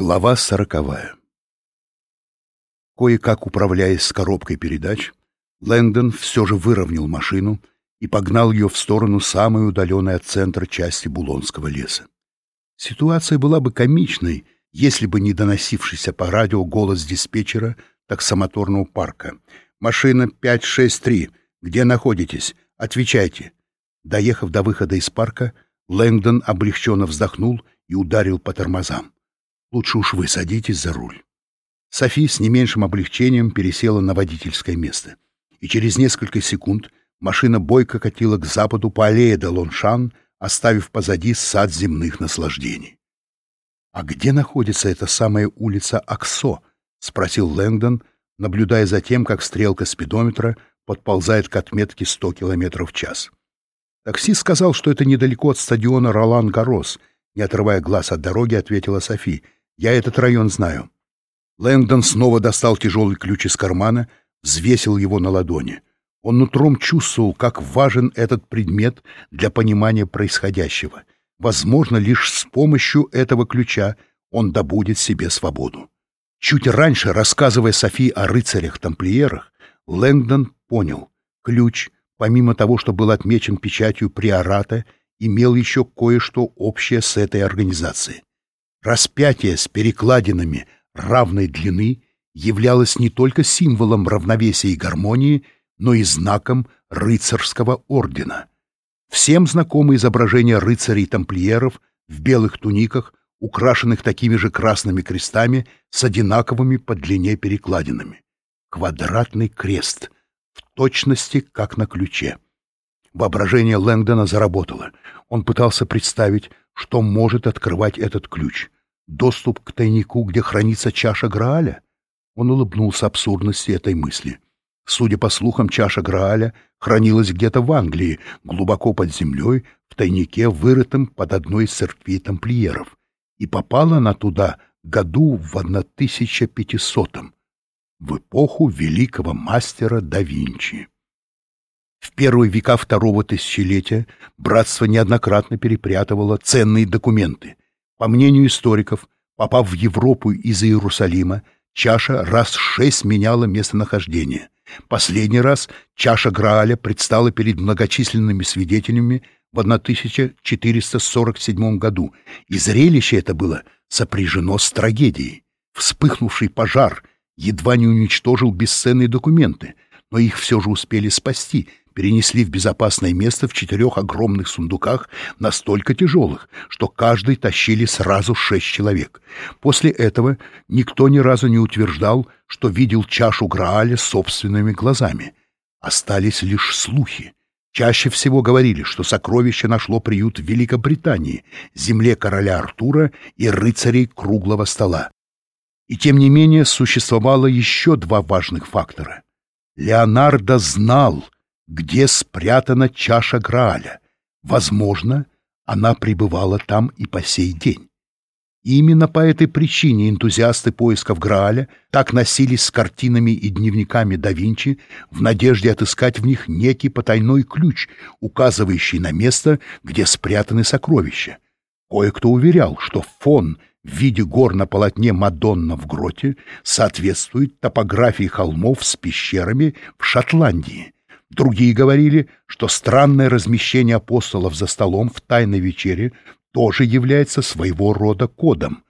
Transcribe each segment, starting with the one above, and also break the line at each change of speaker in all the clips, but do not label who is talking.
Глава сороковая Кое-как управляясь с коробкой передач, Лэнгдон все же выровнял машину и погнал ее в сторону самой удаленной от центра части Булонского леса. Ситуация была бы комичной, если бы не доносившийся по радио голос диспетчера таксомоторного парка. «Машина 563. Где находитесь? Отвечайте». Доехав до выхода из парка, Лэнгдон облегченно вздохнул и ударил по тормозам. Лучше уж вы садитесь за руль. Софи с не меньшим облегчением пересела на водительское место. И через несколько секунд машина бойко катила к западу по аллее де Лоншан, оставив позади сад земных наслаждений. «А где находится эта самая улица Аксо?» — спросил Лэнгдон, наблюдая за тем, как стрелка спидометра подползает к отметке 100 км в час. Таксист сказал, что это недалеко от стадиона Ролан-Гарос. Не отрывая глаз от дороги, ответила Софи — я этот район знаю. Лэнгдон снова достал тяжелый ключ из кармана, взвесил его на ладони. Он нутром чувствовал, как важен этот предмет для понимания происходящего. Возможно, лишь с помощью этого ключа он добудет себе свободу. Чуть раньше, рассказывая Софи о рыцарях-тамплиерах, Лэнгдон понял, ключ, помимо того, что был отмечен печатью приората, имел еще кое-что общее с этой организацией. Распятие с перекладинами равной длины являлось не только символом равновесия и гармонии, но и знаком рыцарского ордена. Всем знакомы изображения рыцарей-тамплиеров в белых туниках, украшенных такими же красными крестами с одинаковыми по длине перекладинами. Квадратный крест, в точности, как на ключе. Воображение Лэнгдона заработало. Он пытался представить, что может открывать этот ключ. Доступ к тайнику, где хранится чаша Грааля? Он улыбнулся абсурдности этой мысли. Судя по слухам, чаша Грааля хранилась где-то в Англии, глубоко под землей, в тайнике, вырытом под одной из церквей тамплиеров. И попала она туда году в 1500-м, в эпоху великого мастера да Винчи. В первые века второго тысячелетия братство неоднократно перепрятывало ценные документы. По мнению историков, попав в Европу из Иерусалима, чаша раз шесть меняла местонахождение. Последний раз чаша Грааля предстала перед многочисленными свидетелями в 1447 году, и зрелище это было сопряжено с трагедией. Вспыхнувший пожар едва не уничтожил бесценные документы, но их все же успели спасти, перенесли в безопасное место в четырех огромных сундуках, настолько тяжелых, что каждый тащили сразу шесть человек. После этого никто ни разу не утверждал, что видел чашу Грааля собственными глазами. Остались лишь слухи. Чаще всего говорили, что сокровище нашло приют в Великобритании, земле короля Артура и рыцарей круглого стола. И тем не менее существовало еще два важных фактора. Леонардо знал — где спрятана чаша Грааля. Возможно, она пребывала там и по сей день. именно по этой причине энтузиасты поисков Грааля так носились с картинами и дневниками да Винчи в надежде отыскать в них некий потайной ключ, указывающий на место, где спрятаны сокровища. Кое-кто уверял, что фон в виде гор на полотне Мадонна в гроте соответствует топографии холмов с пещерами в Шотландии — Другие говорили, что странное размещение апостолов за столом в тайной вечере тоже является своего рода кодом.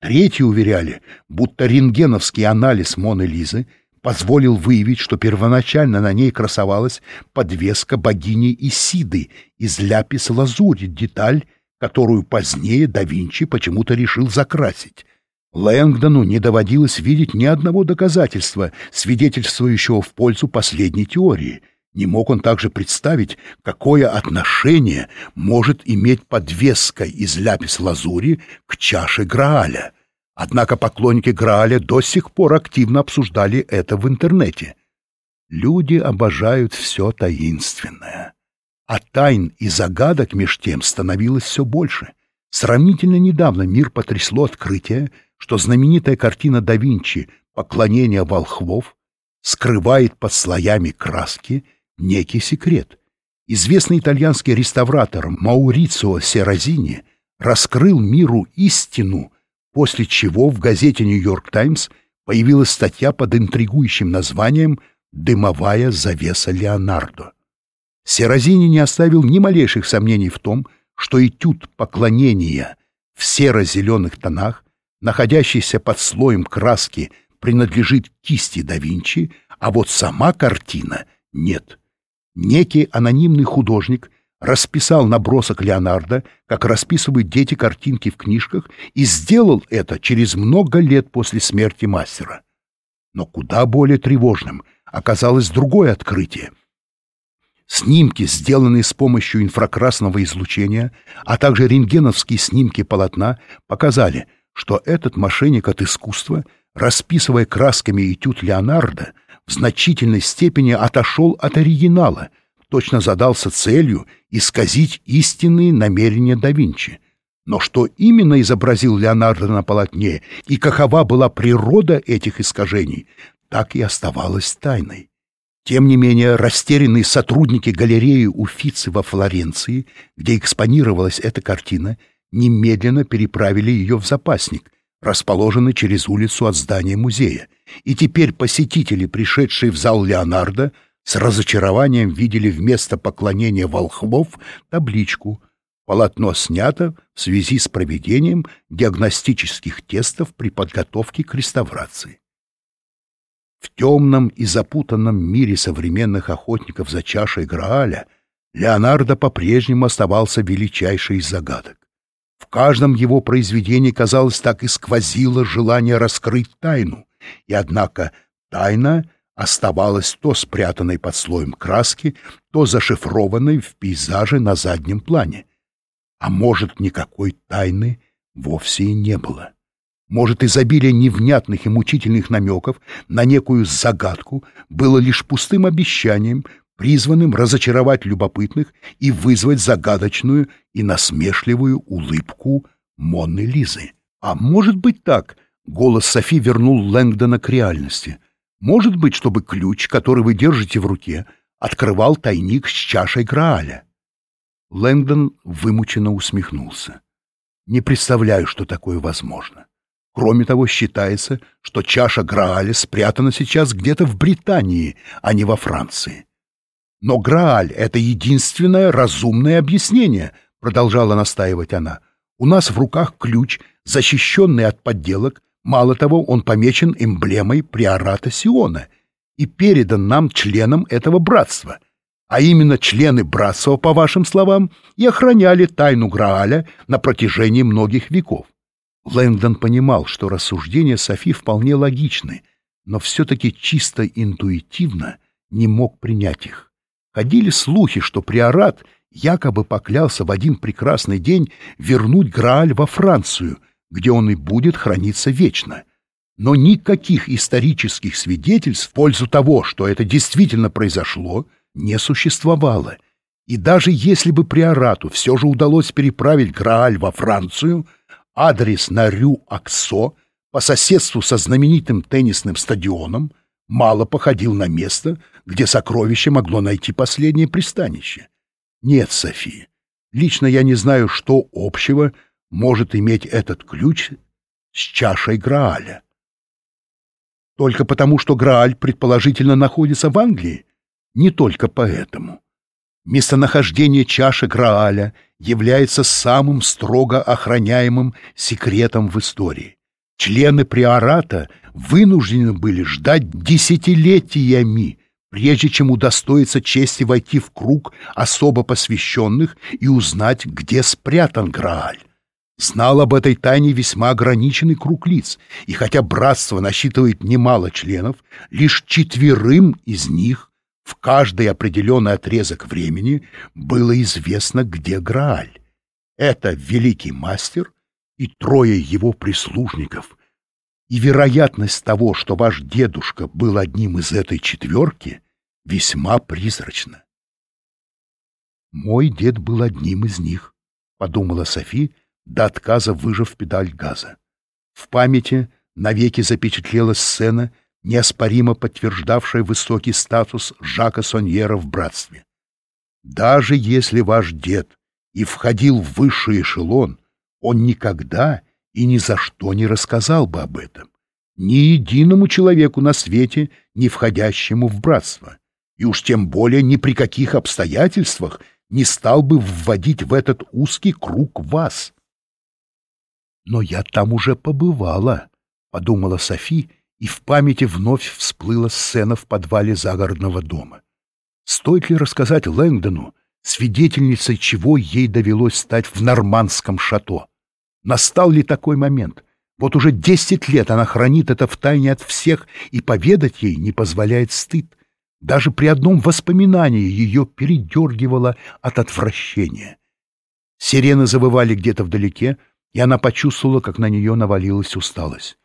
Третьи уверяли, будто рентгеновский анализ Моны Лизы позволил выявить, что первоначально на ней красовалась подвеска богини Исиды из ляпис-лазури, деталь, которую позднее да Винчи почему-то решил закрасить. Лэнгдону не доводилось видеть ни одного доказательства, свидетельствующего в пользу последней теории — не мог он также представить, какое отношение может иметь подвеска из ляпис-лазури к чаше Грааля. Однако поклонники Грааля до сих пор активно обсуждали это в интернете. Люди обожают все таинственное. А тайн и загадок меж тем становилось все больше. Сравнительно недавно мир потрясло открытие, что знаменитая картина да Винчи «Поклонение волхвов» скрывает под слоями краски некий секрет. Известный итальянский реставратор Маурицио Серазини раскрыл миру истину, после чего в газете «Нью-Йорк Таймс» появилась статья под интригующим названием «Дымовая завеса Леонардо». Серозини не оставил ни малейших сомнений в том, что этюд поклонения в серо-зеленых тонах, находящийся под слоем краски, принадлежит кисти да Винчи, а вот сама картина нет. Некий анонимный художник расписал набросок Леонардо, как расписывают дети картинки в книжках, и сделал это через много лет после смерти мастера. Но куда более тревожным оказалось другое открытие — Снимки, сделанные с помощью инфракрасного излучения, а также рентгеновские снимки полотна, показали, что этот мошенник от искусства, расписывая красками этюд Леонардо, в значительной степени отошел от оригинала, точно задался целью исказить истинные намерения да Винчи. Но что именно изобразил Леонардо на полотне и какова была природа этих искажений, так и оставалось тайной. Тем не менее, растерянные сотрудники галереи Уфицы во Флоренции, где экспонировалась эта картина, немедленно переправили ее в запасник, расположенный через улицу от здания музея. И теперь посетители, пришедшие в зал Леонардо, с разочарованием видели вместо поклонения волхвов табличку «Полотно снято в связи с проведением диагностических тестов при подготовке к реставрации». В темном и запутанном мире современных охотников за чашей Грааля Леонардо по-прежнему оставался величайшей из загадок. В каждом его произведении, казалось, так и сквозило желание раскрыть тайну, и однако тайна оставалась то спрятанной под слоем краски, то зашифрованной в пейзаже на заднем плане. А может, никакой тайны вовсе и не было. Может, изобилие невнятных и мучительных намеков на некую загадку было лишь пустым обещанием, призванным разочаровать любопытных и вызвать загадочную и насмешливую улыбку Монны Лизы. А может быть так, голос Софи вернул Лэнгдона к реальности. Может быть, чтобы ключ, который вы держите в руке, открывал тайник с чашей Грааля. Лэнгдон вымученно усмехнулся. Не представляю, что такое возможно. Кроме того, считается, что чаша Грааля спрятана сейчас где-то в Британии, а не во Франции. Но Грааль — это единственное разумное объяснение, продолжала настаивать она. У нас в руках ключ, защищенный от подделок, мало того, он помечен эмблемой приората Сиона и передан нам членам этого братства. А именно члены братства, по вашим словам, и охраняли тайну Грааля на протяжении многих веков. Лэнгдон понимал, что рассуждения Софи вполне логичны, но все-таки чисто интуитивно не мог принять их. Ходили слухи, что приорат якобы поклялся в один прекрасный день вернуть Грааль во Францию, где он и будет храниться вечно. Но никаких исторических свидетельств в пользу того, что это действительно произошло, не существовало. И даже если бы приорату все же удалось переправить Грааль во Францию — адрес на Рю-Аксо по соседству со знаменитым теннисным стадионом мало походил на место, где сокровище могло найти последнее пристанище. Нет, София, лично я не знаю, что общего может иметь этот ключ с чашей Грааля. Только потому, что Грааль предположительно находится в Англии? Не только поэтому. Местонахождение чаши Грааля является самым строго охраняемым секретом в истории. Члены приората вынуждены были ждать десятилетиями, прежде чем удостоиться чести войти в круг особо посвященных и узнать, где спрятан Грааль. Знал об этой тайне весьма ограниченный круг лиц, и хотя братство насчитывает немало членов, лишь четверым из них в каждый определенный отрезок времени было известно, где Грааль. Это великий мастер и трое его прислужников. И вероятность того, что ваш дедушка был одним из этой четверки, весьма призрачна. «Мой дед был одним из них», — подумала Софи, до отказа выжав педаль газа. В памяти навеки запечатлелась сцена, неоспоримо подтверждавшая высокий статус Жака Соньера в братстве. Даже если ваш дед и входил в высший эшелон, он никогда и ни за что не рассказал бы об этом. Ни единому человеку на свете, не входящему в братство. И уж тем более ни при каких обстоятельствах не стал бы вводить в этот узкий круг вас. «Но я там уже побывала», — подумала Софи, и в памяти вновь всплыла сцена в подвале загородного дома. Стоит ли рассказать Лэнгдону, свидетельницей чего ей довелось стать в нормандском шато? Настал ли такой момент? Вот уже десять лет она хранит это в тайне от всех, и поведать ей не позволяет стыд. Даже при одном воспоминании ее передергивало от отвращения. Сирены завывали где-то вдалеке, и она почувствовала, как на нее навалилась усталость.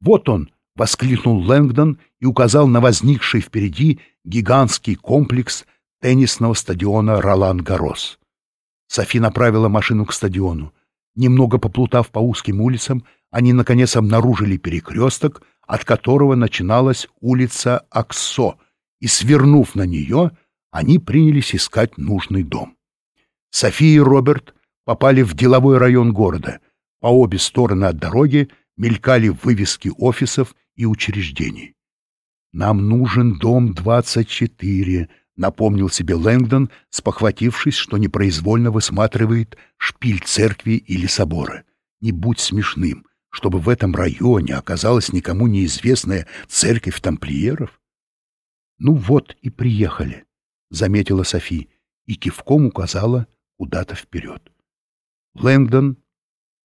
«Вот он!» — воскликнул Лэнгдон и указал на возникший впереди гигантский комплекс теннисного стадиона «Ролан-Гарос». Софи направила машину к стадиону. Немного поплутав по узким улицам, они, наконец, обнаружили перекресток, от которого начиналась улица Аксо, и, свернув на нее, они принялись искать нужный дом. София и Роберт попали в деловой район города. По обе стороны от дороги мелькали вывески офисов и учреждений. «Нам нужен дом 24», — напомнил себе Лэнгдон, спохватившись, что непроизвольно высматривает шпиль церкви или собора. «Не будь смешным, чтобы в этом районе оказалась никому неизвестная церковь тамплиеров». «Ну вот и приехали», — заметила Софи и кивком указала куда-то вперед. Лэнгдон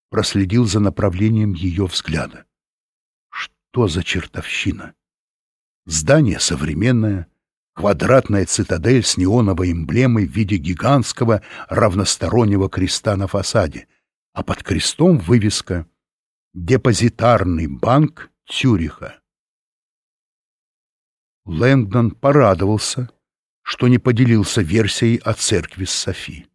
проследил за направлением ее взгляда. Что за чертовщина? Здание современное, квадратная цитадель с неоновой эмблемой в виде гигантского равностороннего креста на фасаде, а под крестом вывеска «Депозитарный банк Цюриха». Лэнгдон порадовался, что не поделился версией о церкви с Софи.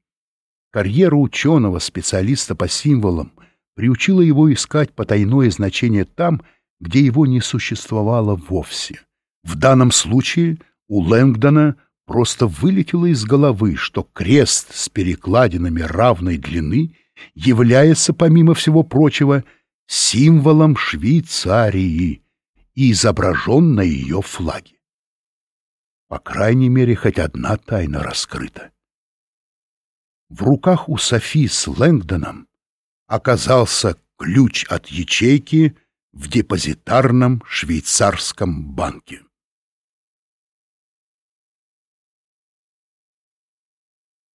Карьера ученого, специалиста по символам, приучила его искать потайное значение там, где его не существовало вовсе. В данном случае у Лэнгдона просто вылетело из головы, что крест с перекладинами равной длины является, помимо всего прочего, символом Швейцарии и изображен на ее флаге. По крайней мере, хоть одна тайна раскрыта. В руках у Софи с Лэнгдоном оказался ключ от ячейки в депозитарном швейцарском банке.